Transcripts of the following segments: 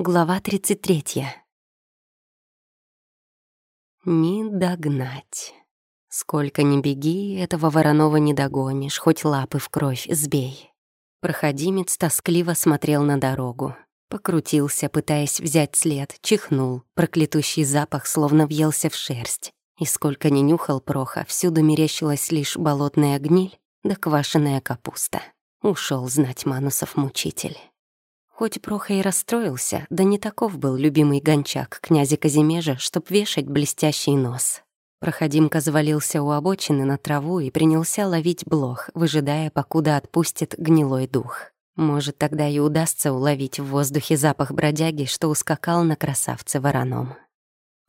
Глава 33. Не догнать. Сколько ни беги, этого вороного не догонишь, хоть лапы в кровь сбей. Проходимец тоскливо смотрел на дорогу. Покрутился, пытаясь взять след, чихнул. Проклятущий запах словно въелся в шерсть. И сколько ни нюхал Проха, всюду мерещилась лишь болотная гниль да квашеная капуста. Ушел знать Манусов мучитель. Хоть Проха и расстроился, да не таков был любимый гончак князя Казимежа, чтоб вешать блестящий нос. Проходимка завалился у обочины на траву и принялся ловить блох, выжидая, покуда отпустит гнилой дух. Может, тогда и удастся уловить в воздухе запах бродяги, что ускакал на красавце вороном.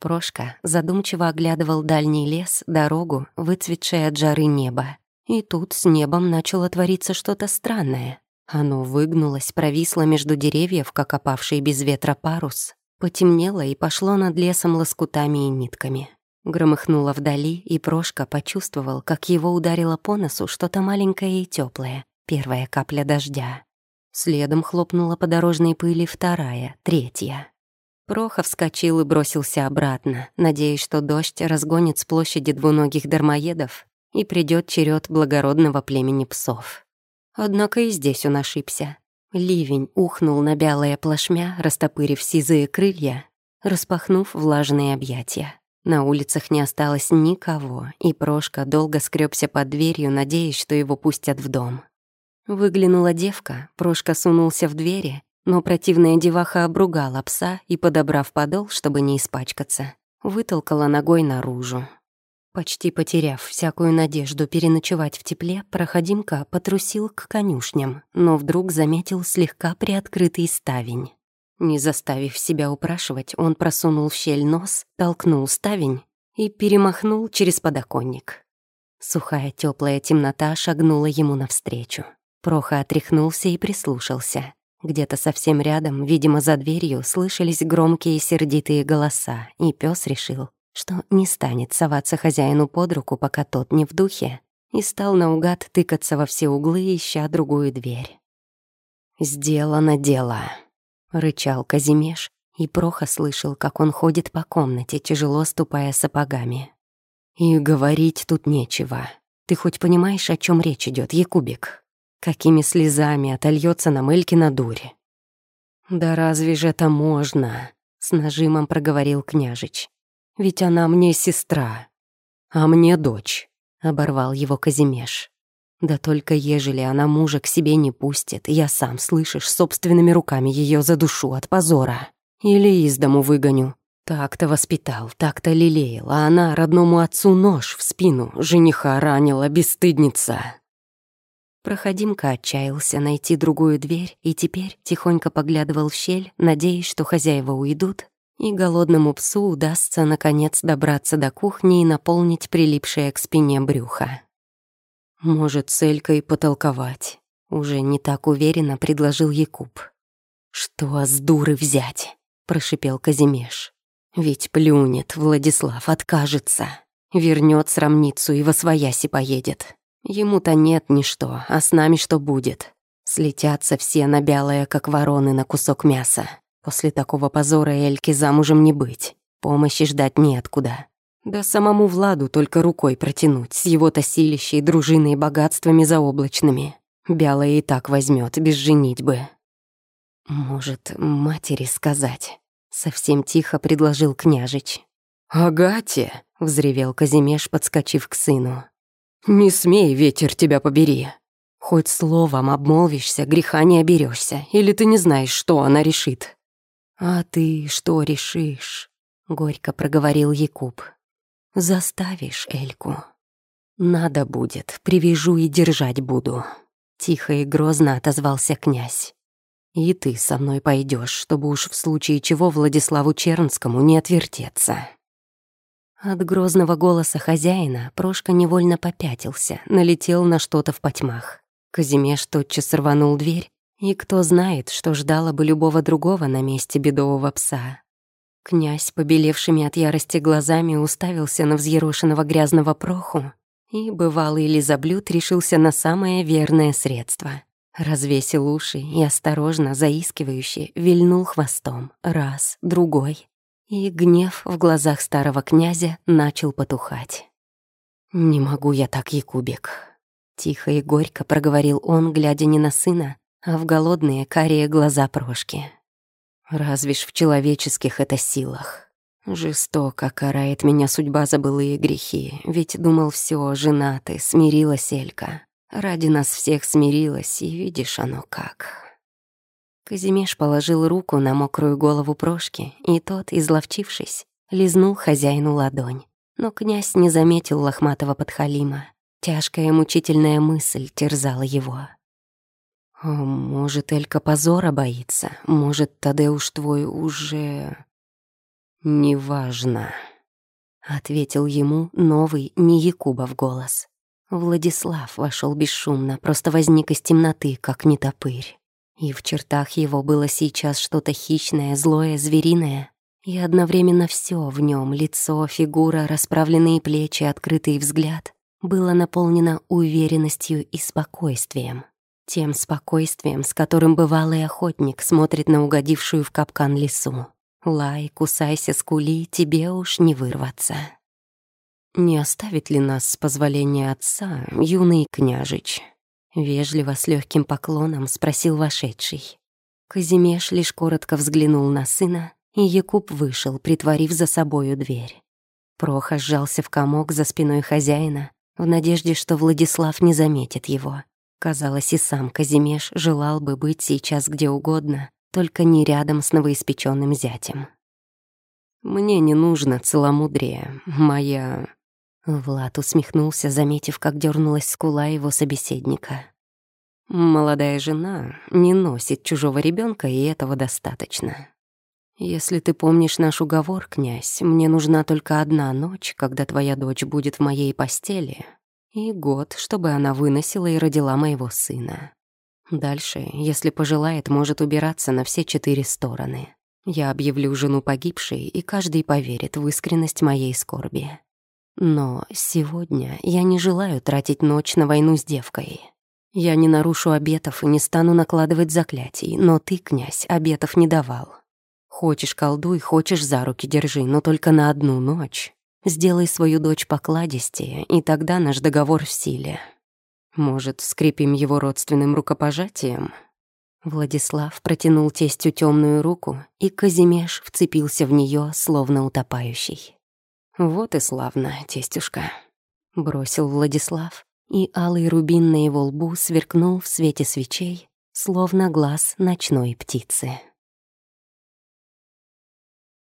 Прошка задумчиво оглядывал дальний лес, дорогу, выцветшее от жары небо. И тут с небом начало твориться что-то странное. Оно выгнулось, провисло между деревьев, как опавший без ветра парус, потемнело и пошло над лесом лоскутами и нитками. Громыхнуло вдали, и Прошка почувствовал, как его ударило по носу что-то маленькое и теплое, первая капля дождя. Следом хлопнула по дорожной пыли вторая, третья. Проха вскочил и бросился обратно, надеясь, что дождь разгонит с площади двуногих дармоедов и придет черед благородного племени псов. Однако и здесь он ошибся. Ливень ухнул на бялое плашмя, растопырив сизые крылья, распахнув влажные объятия. На улицах не осталось никого, и Прошка долго скрёбся под дверью, надеясь, что его пустят в дом. Выглянула девка, Прошка сунулся в двери, но противная деваха обругала пса и, подобрав подол, чтобы не испачкаться, вытолкала ногой наружу. Почти потеряв всякую надежду переночевать в тепле, проходимка потрусил к конюшням, но вдруг заметил слегка приоткрытый ставень. Не заставив себя упрашивать, он просунул в щель нос, толкнул ставень и перемахнул через подоконник. Сухая теплая темнота шагнула ему навстречу. Проха отряхнулся и прислушался. Где-то совсем рядом, видимо, за дверью, слышались громкие сердитые голоса, и пес решил, что не станет соваться хозяину под руку, пока тот не в духе, и стал наугад тыкаться во все углы, ища другую дверь. «Сделано дело», — рычал Казимеш, и Проха слышал, как он ходит по комнате, тяжело ступая сапогами. «И говорить тут нечего. Ты хоть понимаешь, о чем речь идет, Якубик? Какими слезами отольется нам Элькина дурь?» «Да разве же это можно?» — с нажимом проговорил княжич. Ведь она мне сестра, а мне дочь», — оборвал его Казимеш. «Да только ежели она мужа к себе не пустит, я сам, слышишь, собственными руками ее задушу от позора. Или из дому выгоню. Так-то воспитал, так-то лелеял, а она родному отцу нож в спину, жениха ранила, бесстыдница». Проходимка отчаялся найти другую дверь и теперь тихонько поглядывал в щель, надеясь, что хозяева уйдут, и голодному псу удастся, наконец, добраться до кухни и наполнить прилипшее к спине брюхо. «Может, с Элькой потолковать?» — уже не так уверенно предложил Якуб. «Что с дуры взять?» — прошипел Казимеш. «Ведь плюнет, Владислав откажется. Вернет срамницу и во свояси поедет. Ему-то нет ничто, а с нами что будет? Слетятся все на бялое, как вороны, на кусок мяса. После такого позора Эльке замужем не быть. Помощи ждать неоткуда. Да самому Владу только рукой протянуть, с его-то силищей, дружиной и богатствами заоблачными. Бялая и так возьмет без женитьбы. Может, матери сказать? Совсем тихо предложил княжич. «Агате!» — взревел Казимеш, подскочив к сыну. «Не смей, ветер тебя побери. Хоть словом обмолвишься, греха не оберешься, или ты не знаешь, что она решит. «А ты что решишь?» — горько проговорил Якуб. «Заставишь Эльку. Надо будет, привяжу и держать буду». Тихо и грозно отозвался князь. «И ты со мной пойдешь, чтобы уж в случае чего Владиславу Чернскому не отвертеться». От грозного голоса хозяина Прошка невольно попятился, налетел на что-то в потьмах. Казимеш тотчас рванул дверь, и кто знает, что ждало бы любого другого на месте бедового пса. Князь, побелевшими от ярости глазами, уставился на взъерошенного грязного проху, и бывалый лизоблюд решился на самое верное средство. Развесил уши и осторожно, заискивающе, вильнул хвостом. Раз, другой. И гнев в глазах старого князя начал потухать. «Не могу я так, Якубик», — тихо и горько проговорил он, глядя не на сына, а в голодные карие глаза Прошки. «Разве ж в человеческих это силах?» Жестоко карает меня судьба за былые грехи, ведь думал, все, жена ты, смирилась Элька. Ради нас всех смирилась, и видишь оно как. Казимеш положил руку на мокрую голову Прошки, и тот, изловчившись, лизнул хозяину ладонь. Но князь не заметил лохматого подхалима. Тяжкая мучительная мысль терзала его. «О, может, Элька позора боится? Может, Тадеуш твой уже...» «Неважно», — ответил ему новый, не Якубов голос. Владислав вошел бесшумно, просто возник из темноты, как нетопырь. И в чертах его было сейчас что-то хищное, злое, звериное. И одновременно все в нем лицо, фигура, расправленные плечи, открытый взгляд — было наполнено уверенностью и спокойствием. Тем спокойствием, с которым бывалый охотник смотрит на угодившую в капкан лису. Лай, кусайся, скули, тебе уж не вырваться. Не оставит ли нас с позволения отца юный княжич? Вежливо, с легким поклоном спросил вошедший. Казимеш лишь коротко взглянул на сына, и Якуб вышел, притворив за собою дверь. Проха сжался в комок за спиной хозяина, в надежде, что Владислав не заметит его. Казалось, и сам Казимеш желал бы быть сейчас где угодно, только не рядом с новоиспеченным зятем. «Мне не нужно целомудрие, моя...» Влад усмехнулся, заметив, как дернулась скула его собеседника. «Молодая жена не носит чужого ребенка, и этого достаточно. Если ты помнишь наш уговор, князь, мне нужна только одна ночь, когда твоя дочь будет в моей постели, и год, чтобы она выносила и родила моего сына. Дальше, если пожелает, может убираться на все четыре стороны. Я объявлю жену погибшей, и каждый поверит в искренность моей скорби. Но сегодня я не желаю тратить ночь на войну с девкой. Я не нарушу обетов и не стану накладывать заклятий, но ты, князь, обетов не давал. Хочешь колдуй, хочешь за руки держи, но только на одну ночь. Сделай свою дочь покладистее, и тогда наш договор в силе. Может, скрепим его родственным рукопожатием?» Владислав протянул тестю темную руку, и Казимеш вцепился в нее, словно утопающий. «Вот и славно, тестюшка», — бросил Владислав, и алый рубин на его лбу сверкнул в свете свечей, словно глаз ночной птицы.